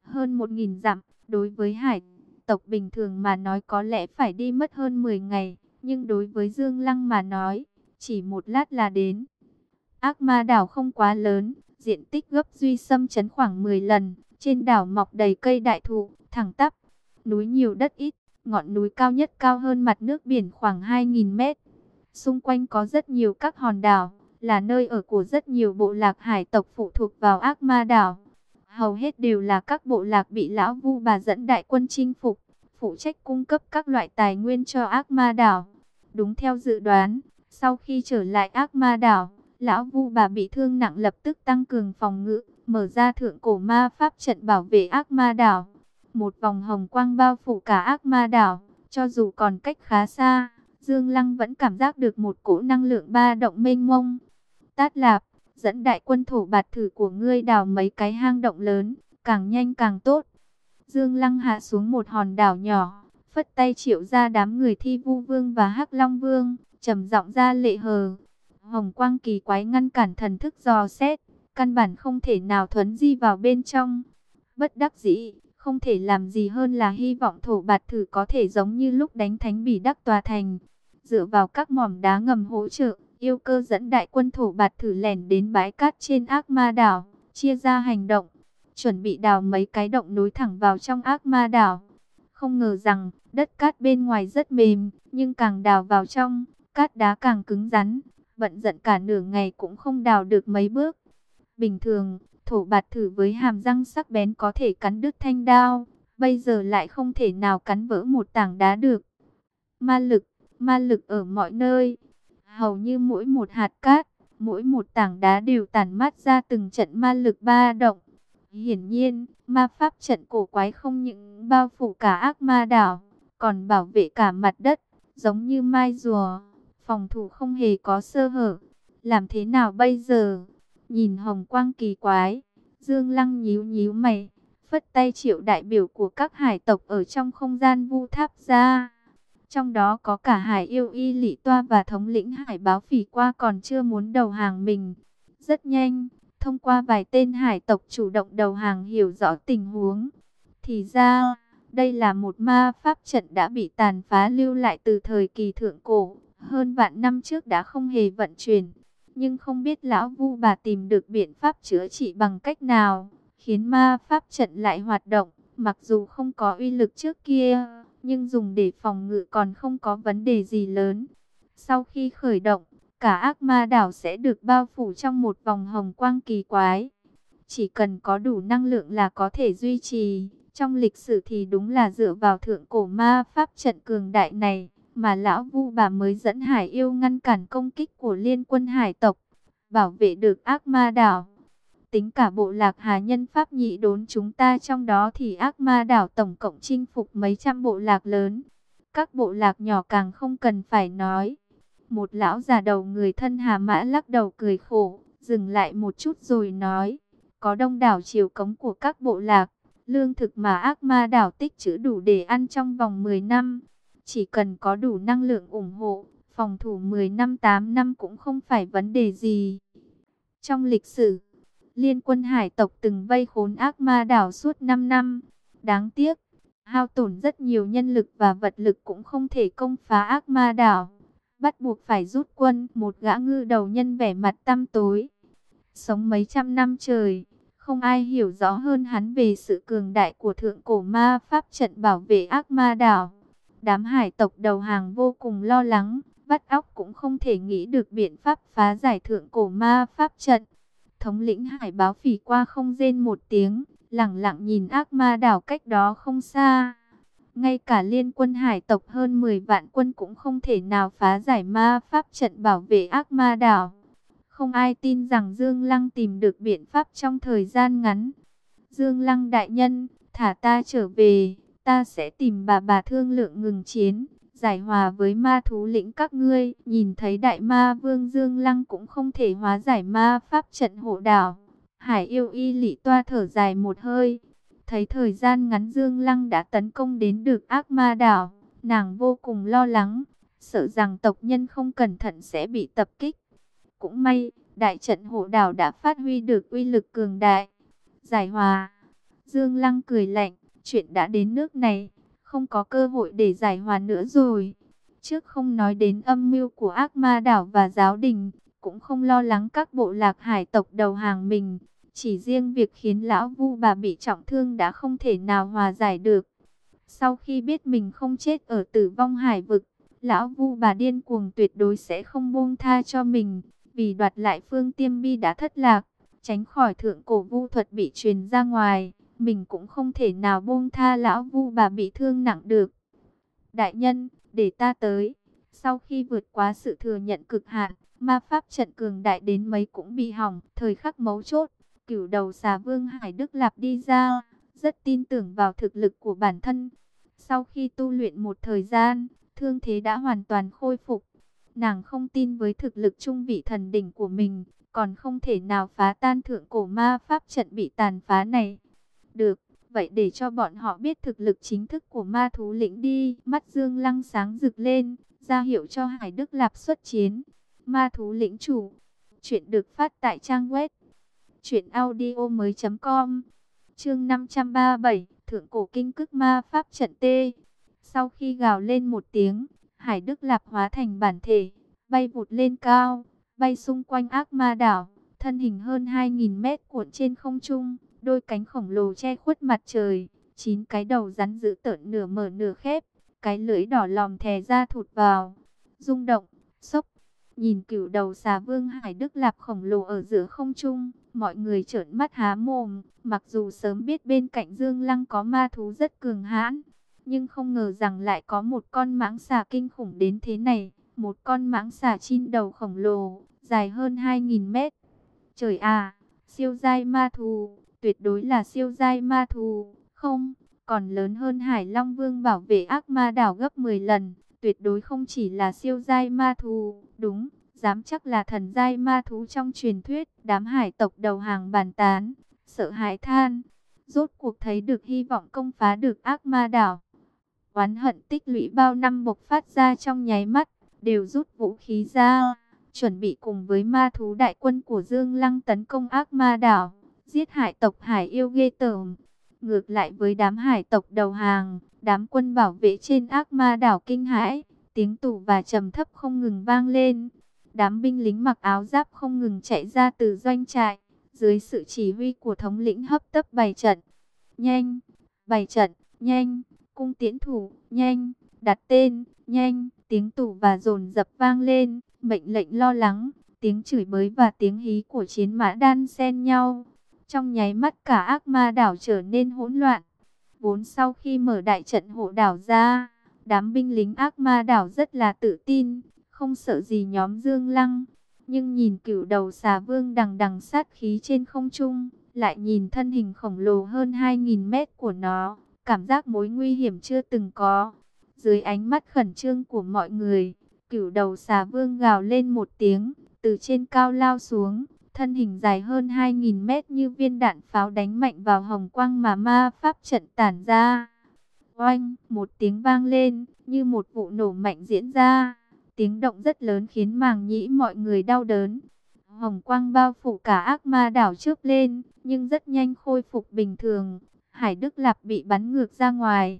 Hơn một nghìn dặm, đối với hải tộc bình thường mà nói có lẽ phải đi mất hơn 10 ngày, nhưng đối với Dương Lăng mà nói, chỉ một lát là đến. Ác ma đảo không quá lớn, diện tích gấp duy xâm chấn khoảng 10 lần, trên đảo mọc đầy cây đại thụ, thẳng tắp, núi nhiều đất ít, ngọn núi cao nhất cao hơn mặt nước biển khoảng 2.000 mét. Xung quanh có rất nhiều các hòn đảo, là nơi ở của rất nhiều bộ lạc hải tộc phụ thuộc vào ác ma đảo. Hầu hết đều là các bộ lạc bị lão vu bà dẫn đại quân chinh phục, phụ trách cung cấp các loại tài nguyên cho ác ma đảo. Đúng theo dự đoán, sau khi trở lại ác ma đảo, lão vu bà bị thương nặng lập tức tăng cường phòng ngự, mở ra thượng cổ ma pháp trận bảo vệ ác ma đảo. Một vòng hồng quang bao phủ cả ác ma đảo, cho dù còn cách khá xa, Dương Lăng vẫn cảm giác được một cỗ năng lượng ba động mênh mông. Tát lạp, dẫn đại quân thổ bạt thử của ngươi đào mấy cái hang động lớn, càng nhanh càng tốt. Dương Lăng hạ xuống một hòn đảo nhỏ, phất tay triệu ra đám người thi vu vương và hắc long vương, trầm giọng ra lệ hờ. Hồng quang kỳ quái ngăn cản thần thức dò xét, căn bản không thể nào thuấn di vào bên trong. Bất đắc dĩ, không thể làm gì hơn là hy vọng thổ bạt thử có thể giống như lúc đánh thánh bỉ đắc tòa thành. Dựa vào các mỏm đá ngầm hỗ trợ, yêu cơ dẫn đại quân thổ bạt thử lẻn đến bãi cát trên ác ma đảo, chia ra hành động, chuẩn bị đào mấy cái động nối thẳng vào trong ác ma đảo. Không ngờ rằng, đất cát bên ngoài rất mềm, nhưng càng đào vào trong, cát đá càng cứng rắn, bận giận cả nửa ngày cũng không đào được mấy bước. Bình thường, thổ bạt thử với hàm răng sắc bén có thể cắn đứt thanh đao, bây giờ lại không thể nào cắn vỡ một tảng đá được. Ma lực, ma lực ở mọi nơi, hầu như mỗi một hạt cát, mỗi một tảng đá đều tản mát ra từng trận ma lực ba động. Hiển nhiên, ma pháp trận cổ quái không những bao phủ cả ác ma đảo, còn bảo vệ cả mặt đất, giống như mai rùa, phòng thủ không hề có sơ hở. Làm thế nào bây giờ? Nhìn hồng quang kỳ quái, Dương Lăng nhíu nhíu mày, phất tay triệu đại biểu của các hải tộc ở trong không gian vu tháp ra. Trong đó có cả hải yêu y lị toa và thống lĩnh hải báo phỉ qua còn chưa muốn đầu hàng mình. Rất nhanh, thông qua vài tên hải tộc chủ động đầu hàng hiểu rõ tình huống. Thì ra, đây là một ma pháp trận đã bị tàn phá lưu lại từ thời kỳ thượng cổ, hơn vạn năm trước đã không hề vận chuyển. Nhưng không biết lão vu bà tìm được biện pháp chữa trị bằng cách nào, khiến ma pháp trận lại hoạt động, mặc dù không có uy lực trước kia, nhưng dùng để phòng ngự còn không có vấn đề gì lớn. Sau khi khởi động, cả ác ma đảo sẽ được bao phủ trong một vòng hồng quang kỳ quái. Chỉ cần có đủ năng lượng là có thể duy trì. Trong lịch sử thì đúng là dựa vào thượng cổ ma pháp trận cường đại này, mà lão vu bà mới dẫn hải yêu ngăn cản công kích của liên quân hải tộc, bảo vệ được ác ma đảo. Tính cả bộ lạc hà nhân pháp nhị đốn chúng ta trong đó thì ác ma đảo tổng cộng chinh phục mấy trăm bộ lạc lớn. Các bộ lạc nhỏ càng không cần phải nói. Một lão già đầu người thân hà mã lắc đầu cười khổ, dừng lại một chút rồi nói. Có đông đảo chiều cống của các bộ lạc, lương thực mà ác ma đảo tích trữ đủ để ăn trong vòng 10 năm. Chỉ cần có đủ năng lượng ủng hộ, phòng thủ 10 năm 8 năm cũng không phải vấn đề gì. Trong lịch sử, liên quân hải tộc từng vây khốn ác ma đảo suốt 5 năm. Đáng tiếc, hao tổn rất nhiều nhân lực và vật lực cũng không thể công phá ác ma đảo. Bắt buộc phải rút quân, một gã ngư đầu nhân vẻ mặt tăm tối. Sống mấy trăm năm trời, không ai hiểu rõ hơn hắn về sự cường đại của thượng cổ ma pháp trận bảo vệ ác ma đảo. Đám hải tộc đầu hàng vô cùng lo lắng, bắt óc cũng không thể nghĩ được biện pháp phá giải thượng cổ ma pháp trận. Thống lĩnh hải báo phỉ qua không rên một tiếng, lặng lặng nhìn ác ma đảo cách đó không xa. Ngay cả liên quân hải tộc hơn 10 vạn quân cũng không thể nào phá giải ma pháp trận bảo vệ ác ma đảo. Không ai tin rằng Dương Lăng tìm được biện pháp trong thời gian ngắn. Dương Lăng đại nhân, thả ta trở về, ta sẽ tìm bà bà thương lượng ngừng chiến, giải hòa với ma thú lĩnh các ngươi. Nhìn thấy đại ma vương Dương Lăng cũng không thể hóa giải ma pháp trận hộ đảo. Hải yêu y lị toa thở dài một hơi. Thấy thời gian ngắn Dương Lăng đã tấn công đến được ác ma đảo, nàng vô cùng lo lắng, sợ rằng tộc nhân không cẩn thận sẽ bị tập kích. Cũng may, đại trận hộ đảo đã phát huy được uy lực cường đại. Giải hòa. Dương Lăng cười lạnh, chuyện đã đến nước này, không có cơ hội để giải hòa nữa rồi. Trước không nói đến âm mưu của ác ma đảo và giáo đình, cũng không lo lắng các bộ lạc hải tộc đầu hàng mình. Chỉ riêng việc khiến lão vu bà bị trọng thương đã không thể nào hòa giải được. Sau khi biết mình không chết ở tử vong hải vực, lão vu bà điên cuồng tuyệt đối sẽ không buông tha cho mình vì đoạt lại phương tiêm bi đã thất lạc, tránh khỏi thượng cổ vu thuật bị truyền ra ngoài, mình cũng không thể nào buông tha lão vu bà bị thương nặng được. Đại nhân, để ta tới, sau khi vượt qua sự thừa nhận cực hạn, ma pháp trận cường đại đến mấy cũng bị hỏng, thời khắc mấu chốt, cửu đầu xà vương Hải Đức Lạp đi ra, rất tin tưởng vào thực lực của bản thân. Sau khi tu luyện một thời gian, thương thế đã hoàn toàn khôi phục, Nàng không tin với thực lực trung vị thần đỉnh của mình, còn không thể nào phá tan thượng cổ ma pháp trận bị tàn phá này. Được, Vậy để cho bọn họ biết thực lực chính thức của ma thú lĩnh đi. Mắt Dương Lăng sáng rực lên, ra hiệu cho Hải Đức Lạp xuất chiến. Ma thú lĩnh chủ. Chuyện được phát tại trang web. Chuyện audio mới com. Chương 537, Thượng Cổ Kinh Cức Ma Pháp Trận T. Sau khi gào lên một tiếng, Hải Đức Lạp hóa thành bản thể, bay vụt lên cao, bay xung quanh ác ma đảo, thân hình hơn 2.000 mét cuộn trên không trung, đôi cánh khổng lồ che khuất mặt trời, chín cái đầu rắn giữ tợn nửa mở nửa khép, cái lưỡi đỏ lòm thè ra thụt vào, rung động, sốc. Nhìn cửu đầu xà vương Hải Đức Lạp khổng lồ ở giữa không trung, mọi người trợn mắt há mồm, mặc dù sớm biết bên cạnh Dương Lăng có ma thú rất cường hãn, nhưng không ngờ rằng lại có một con mãng xà kinh khủng đến thế này, một con mãng xà chin đầu khổng lồ, dài hơn 2.000 mét. Trời à, siêu dai ma thú, tuyệt đối là siêu giai ma thú, không, còn lớn hơn Hải Long Vương bảo vệ ác ma đảo gấp 10 lần, tuyệt đối không chỉ là siêu giai ma thú, đúng, dám chắc là thần giai ma thú trong truyền thuyết, đám hải tộc đầu hàng bàn tán, sợ hãi than, rốt cuộc thấy được hy vọng công phá được ác ma đảo. Oán hận tích lũy bao năm bộc phát ra trong nháy mắt, đều rút vũ khí ra, chuẩn bị cùng với ma thú đại quân của Dương Lăng tấn công ác ma đảo, giết hải tộc hải yêu ghê tởm. Ngược lại với đám hải tộc đầu hàng, đám quân bảo vệ trên ác ma đảo kinh hãi, tiếng tù và trầm thấp không ngừng vang lên. Đám binh lính mặc áo giáp không ngừng chạy ra từ doanh trại, dưới sự chỉ huy của thống lĩnh hấp tấp bày trận. Nhanh, bày trận, nhanh, cung tiễn thủ, nhanh, đặt tên, nhanh, tiếng tù và dồn dập vang lên, mệnh lệnh lo lắng, tiếng chửi bới và tiếng hí của chiến mã đan xen nhau. Trong nháy mắt cả ác ma đảo trở nên hỗn loạn. Vốn sau khi mở đại trận hộ đảo ra, đám binh lính ác ma đảo rất là tự tin, không sợ gì nhóm Dương Lăng. Nhưng nhìn cửu đầu xà vương đằng đằng sát khí trên không trung, lại nhìn thân hình khổng lồ hơn 2.000 mét của nó, cảm giác mối nguy hiểm chưa từng có. Dưới ánh mắt khẩn trương của mọi người, cửu đầu xà vương gào lên một tiếng, từ trên cao lao xuống, thân hình dài hơn 2.000 mét như viên đạn pháo đánh mạnh vào hồng quang mà ma pháp trận tản ra. Oanh, một tiếng vang lên, như một vụ nổ mạnh diễn ra. Tiếng động rất lớn khiến màng nhĩ mọi người đau đớn. Hồng quang bao phủ cả ác ma đảo trước lên, nhưng rất nhanh khôi phục bình thường. Hải Đức Lạp bị bắn ngược ra ngoài.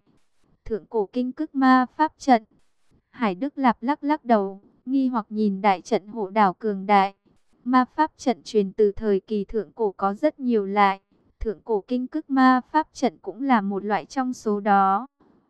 Thượng cổ kinh cức ma pháp trận. Hải Đức Lạp lắc lắc đầu, nghi hoặc nhìn đại trận hộ đảo cường đại. Ma pháp trận truyền từ thời kỳ thượng cổ có rất nhiều loại. Thượng cổ kinh cức ma pháp trận cũng là một loại trong số đó.